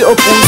by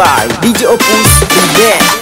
By DJ Opus Remix